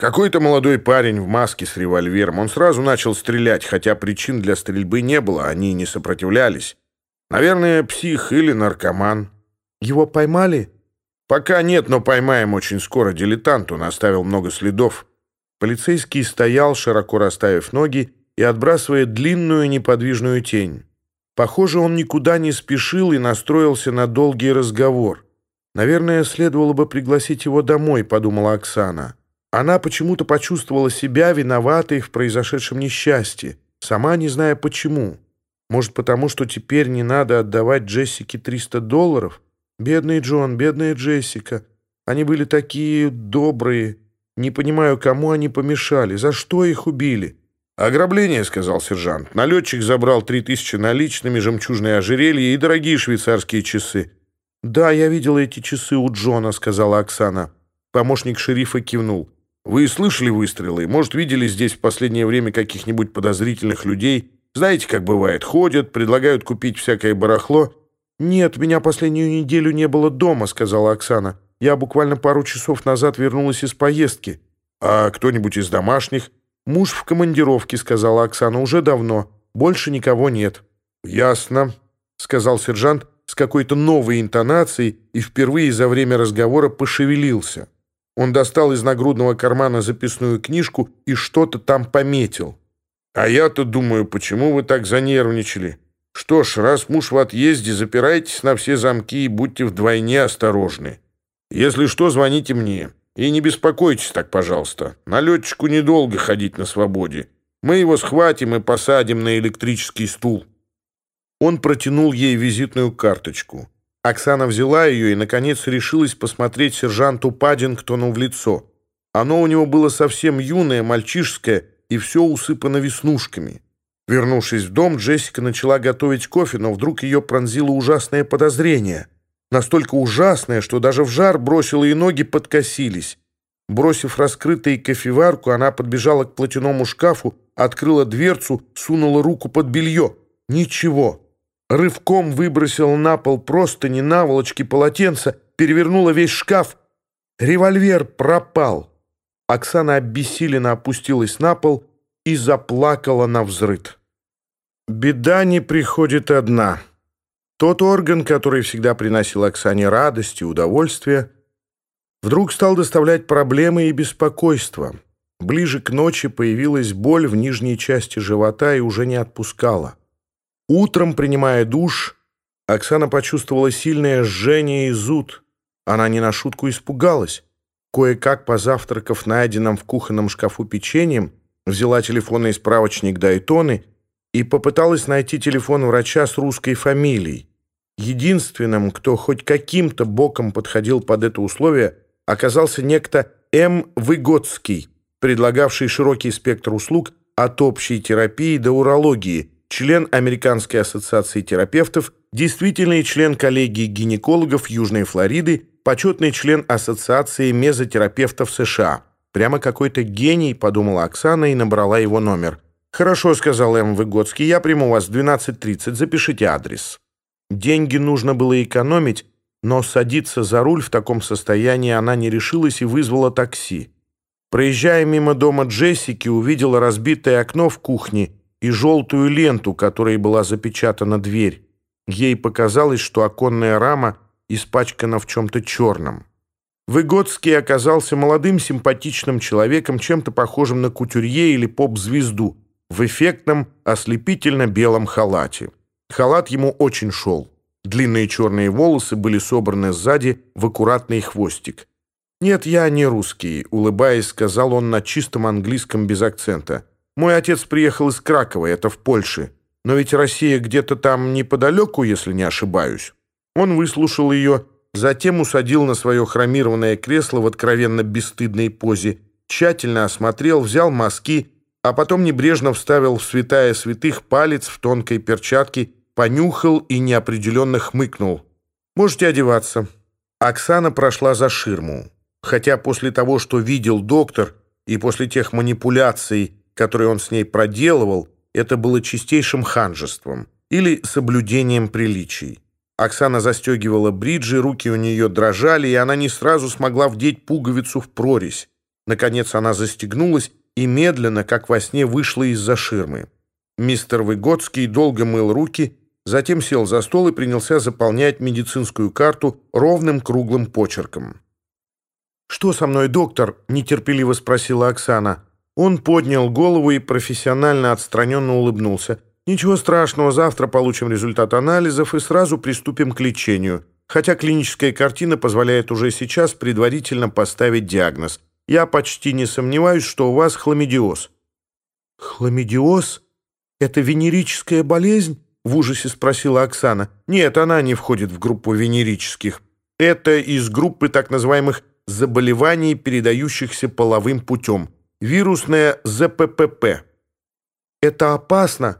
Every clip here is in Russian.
Какой-то молодой парень в маске с револьвером. Он сразу начал стрелять, хотя причин для стрельбы не было, они не сопротивлялись. Наверное, псих или наркоман. Его поймали? Пока нет, но поймаем очень скоро. Дилетант, он оставил много следов. Полицейский стоял, широко расставив ноги, и отбрасывая длинную неподвижную тень. Похоже, он никуда не спешил и настроился на долгий разговор. «Наверное, следовало бы пригласить его домой», — подумала Оксана. Она почему-то почувствовала себя виноватой в произошедшем несчастье, сама не зная почему. Может, потому что теперь не надо отдавать Джессике 300 долларов? Бедный Джон, бедная Джессика. Они были такие добрые. Не понимаю, кому они помешали, за что их убили. «Ограбление», — сказал сержант. Налетчик забрал три тысячи наличными, жемчужные ожерелья и дорогие швейцарские часы. «Да, я видела эти часы у Джона», — сказала Оксана. Помощник шерифа кивнул. Вы слышали выстрелы? Может, видели здесь в последнее время каких-нибудь подозрительных людей? Знаете, как бывает, ходят, предлагают купить всякое барахло. «Нет, меня последнюю неделю не было дома», — сказала Оксана. «Я буквально пару часов назад вернулась из поездки». «А кто-нибудь из домашних?» «Муж в командировке», — сказала Оксана. «Уже давно. Больше никого нет». «Ясно», — сказал сержант с какой-то новой интонацией и впервые за время разговора пошевелился. Он достал из нагрудного кармана записную книжку и что-то там пометил. «А я-то думаю, почему вы так занервничали? Что ж, раз муж в отъезде, запирайтесь на все замки и будьте вдвойне осторожны. Если что, звоните мне. И не беспокойтесь так, пожалуйста. Налетчику недолго ходить на свободе. Мы его схватим и посадим на электрический стул». Он протянул ей визитную карточку. Оксана взяла ее и, наконец, решилась посмотреть сержанту Паддингтону в лицо. Оно у него было совсем юное, мальчишеское, и все усыпано веснушками. Вернувшись в дом, Джессика начала готовить кофе, но вдруг ее пронзило ужасное подозрение. Настолько ужасное, что даже в жар бросила и ноги подкосились. Бросив раскрытой кофеварку, она подбежала к платяному шкафу, открыла дверцу, сунула руку под белье. Ничего рывком выбросила на пол простыни, наволочки, полотенца, перевернула весь шкаф. Револьвер пропал. Оксана обессиленно опустилась на пол и заплакала на взрыд. Беда не приходит одна. Тот орган, который всегда приносил Оксане радость и удовольствие, вдруг стал доставлять проблемы и беспокойство. Ближе к ночи появилась боль в нижней части живота и уже не отпускала. Утром, принимая душ, Оксана почувствовала сильное жжение и зуд. Она не на шутку испугалась. Кое-как, позавтракав найденным в кухонном шкафу печеньем, взяла телефонный справочник Дайтоны и попыталась найти телефон врача с русской фамилией. Единственным, кто хоть каким-то боком подходил под это условие, оказался некто М. Выгодский, предлагавший широкий спектр услуг от общей терапии до урологии, член Американской ассоциации терапевтов, действительный член коллегии гинекологов Южной Флориды, почетный член Ассоциации мезотерапевтов США. Прямо какой-то гений, подумала Оксана и набрала его номер. «Хорошо», — сказал М. Выгодский, — «я приму вас в 12.30, запишите адрес». Деньги нужно было экономить, но садиться за руль в таком состоянии она не решилась и вызвала такси. Проезжая мимо дома Джессики, увидела разбитое окно в кухне — и желтую ленту, которой была запечатана дверь. Ей показалось, что оконная рама испачкана в чем-то черном. Выгодский оказался молодым симпатичным человеком, чем-то похожим на кутюрье или поп-звезду, в эффектном, ослепительно-белом халате. Халат ему очень шел. Длинные черные волосы были собраны сзади в аккуратный хвостик. «Нет, я не русский», — улыбаясь, сказал он на чистом английском без акцента. Мой отец приехал из Кракова, это в Польше. Но ведь Россия где-то там неподалеку, если не ошибаюсь». Он выслушал ее, затем усадил на свое хромированное кресло в откровенно бесстыдной позе, тщательно осмотрел, взял мазки, а потом небрежно вставил в святая святых палец в тонкой перчатке, понюхал и неопределенно хмыкнул. «Можете одеваться». Оксана прошла за ширму. Хотя после того, что видел доктор, и после тех манипуляций, который он с ней проделывал, это было чистейшим ханжеством или соблюдением приличий. Оксана застегивала бриджи, руки у нее дрожали, и она не сразу смогла вдеть пуговицу в прорезь. Наконец она застегнулась и медленно, как во сне, вышла из-за ширмы. Мистер Выгодский долго мыл руки, затем сел за стол и принялся заполнять медицинскую карту ровным круглым почерком. «Что со мной, доктор?» — нетерпеливо спросила Оксана. Он поднял голову и профессионально отстраненно улыбнулся. «Ничего страшного, завтра получим результат анализов и сразу приступим к лечению. Хотя клиническая картина позволяет уже сейчас предварительно поставить диагноз. Я почти не сомневаюсь, что у вас хламидиоз». «Хламидиоз? Это венерическая болезнь?» — в ужасе спросила Оксана. «Нет, она не входит в группу венерических. Это из группы так называемых заболеваний, передающихся половым путем. вирусное ЗППП. Это опасно.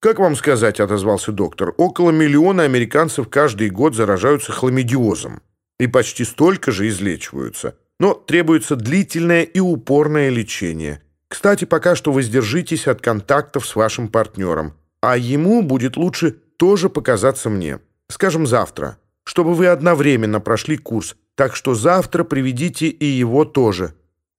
Как вам сказать, отозвался доктор, около миллиона американцев каждый год заражаются хламидиозом и почти столько же излечиваются. Но требуется длительное и упорное лечение. Кстати, пока что воздержитесь от контактов с вашим партнером, а ему будет лучше тоже показаться мне. Скажем, завтра, чтобы вы одновременно прошли курс, так что завтра приведите и его тоже.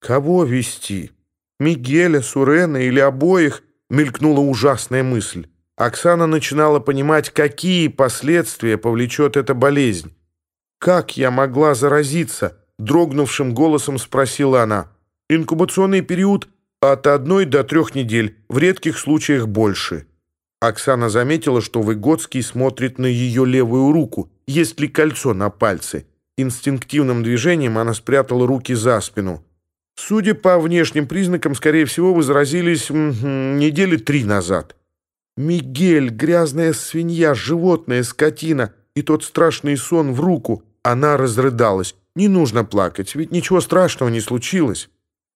«Кого вести? Мигеля, Сурена или обоих?» мелькнула ужасная мысль. Оксана начинала понимать, какие последствия повлечет эта болезнь. «Как я могла заразиться?» — дрогнувшим голосом спросила она. «Инкубационный период от одной до трех недель, в редких случаях больше». Оксана заметила, что Выгодский смотрит на ее левую руку, есть ли кольцо на пальце. Инстинктивным движением она спрятала руки за спину. Судя по внешним признакам, скорее всего, вы заразились недели три назад. Мигель, грязная свинья, животное, скотина и тот страшный сон в руку. Она разрыдалась. Не нужно плакать, ведь ничего страшного не случилось.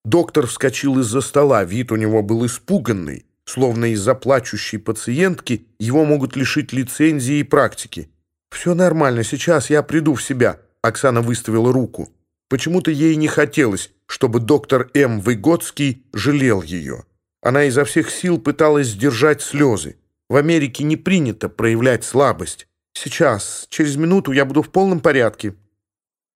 Доктор вскочил из-за стола, вид у него был испуганный. Словно из-за плачущей пациентки его могут лишить лицензии и практики. «Все нормально, сейчас я приду в себя», — Оксана выставила чтобы доктор М. Выгодский жалел ее. Она изо всех сил пыталась сдержать слезы. В Америке не принято проявлять слабость. Сейчас, через минуту я буду в полном порядке.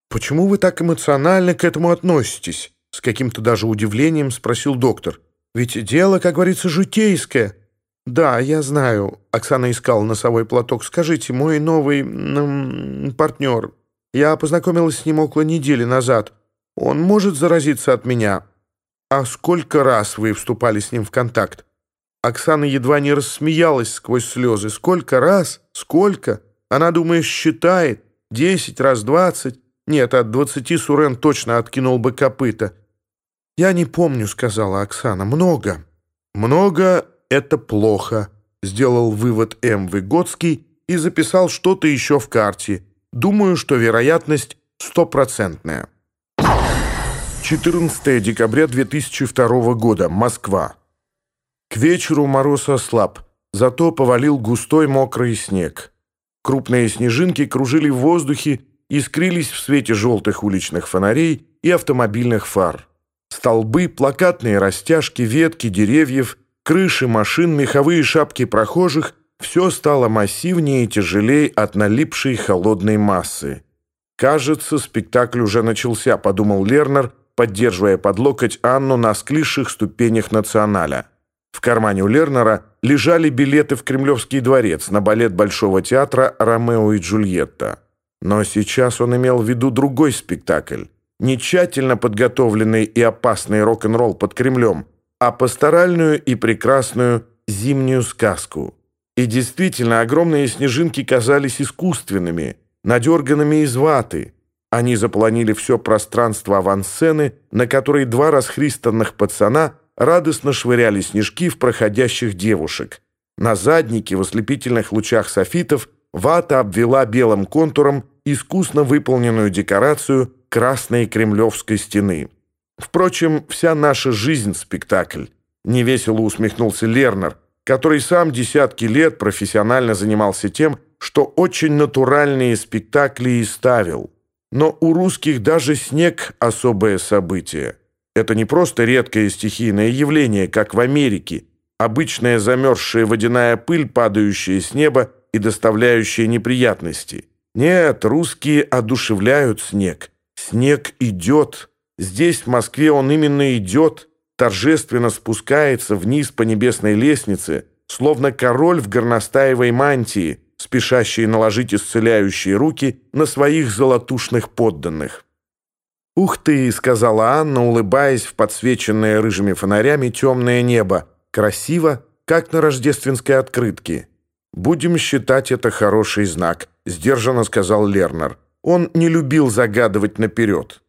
«Почему вы так эмоционально к этому относитесь?» С каким-то даже удивлением спросил доктор. «Ведь дело, как говорится, житейское». «Да, я знаю», — Оксана искала носовой платок. «Скажите, мой новый м -м, партнер. Я познакомилась с ним около недели назад. Он может заразиться от меня. А сколько раз вы вступали с ним в контакт? Оксана едва не рассмеялась сквозь слезы. Сколько раз? Сколько? Она, думаешь, считает. Десять раз двадцать. Нет, от двадцати Сурен точно откинул бы копыта. «Я не помню», — сказала Оксана. «Много». «Много — это плохо», — сделал вывод М. Выгодский и записал что-то еще в карте. «Думаю, что вероятность стопроцентная». 14 декабря 2002 года. Москва. К вечеру мороз ослаб, зато повалил густой мокрый снег. Крупные снежинки кружили в воздухе, искрились в свете желтых уличных фонарей и автомобильных фар. Столбы, плакатные растяжки, ветки деревьев, крыши машин, меховые шапки прохожих – все стало массивнее и тяжелее от налипшей холодной массы. «Кажется, спектакль уже начался», – подумал Лернер – поддерживая под локоть Анну на склизших ступенях националя. В кармане у Лернера лежали билеты в Кремлевский дворец на балет Большого театра «Ромео и Джульетта». Но сейчас он имел в виду другой спектакль. Не тщательно подготовленный и опасный рок-н-ролл под Кремлем, а пасторальную и прекрасную зимнюю сказку. И действительно, огромные снежинки казались искусственными, надерганными из ваты – они запланили все пространство авансцены, на которой два расхристанных пацана радостно швыряли снежки в проходящих девушек. На заднике в ослепительных лучах софитов вата обвела белым контуром искусно выполненную декорацию красной кремлевской стены. Впрочем, вся наша жизнь — спектакль. Невесело усмехнулся Лернер, который сам десятки лет профессионально занимался тем, что очень натуральные спектакли и ставил — но у русских даже снег – особое событие. Это не просто редкое стихийное явление, как в Америке. Обычная замерзшая водяная пыль, падающая с неба и доставляющая неприятности. Нет, русские одушевляют снег. Снег идет. Здесь, в Москве, он именно идет. Торжественно спускается вниз по небесной лестнице, словно король в горностаевой мантии – спешащие наложить исцеляющие руки на своих золотушных подданных. «Ух ты!» — сказала Анна, улыбаясь в подсвеченное рыжими фонарями темное небо. «Красиво, как на рождественской открытке». «Будем считать это хороший знак», — сдержанно сказал Лернер. Он не любил загадывать наперед.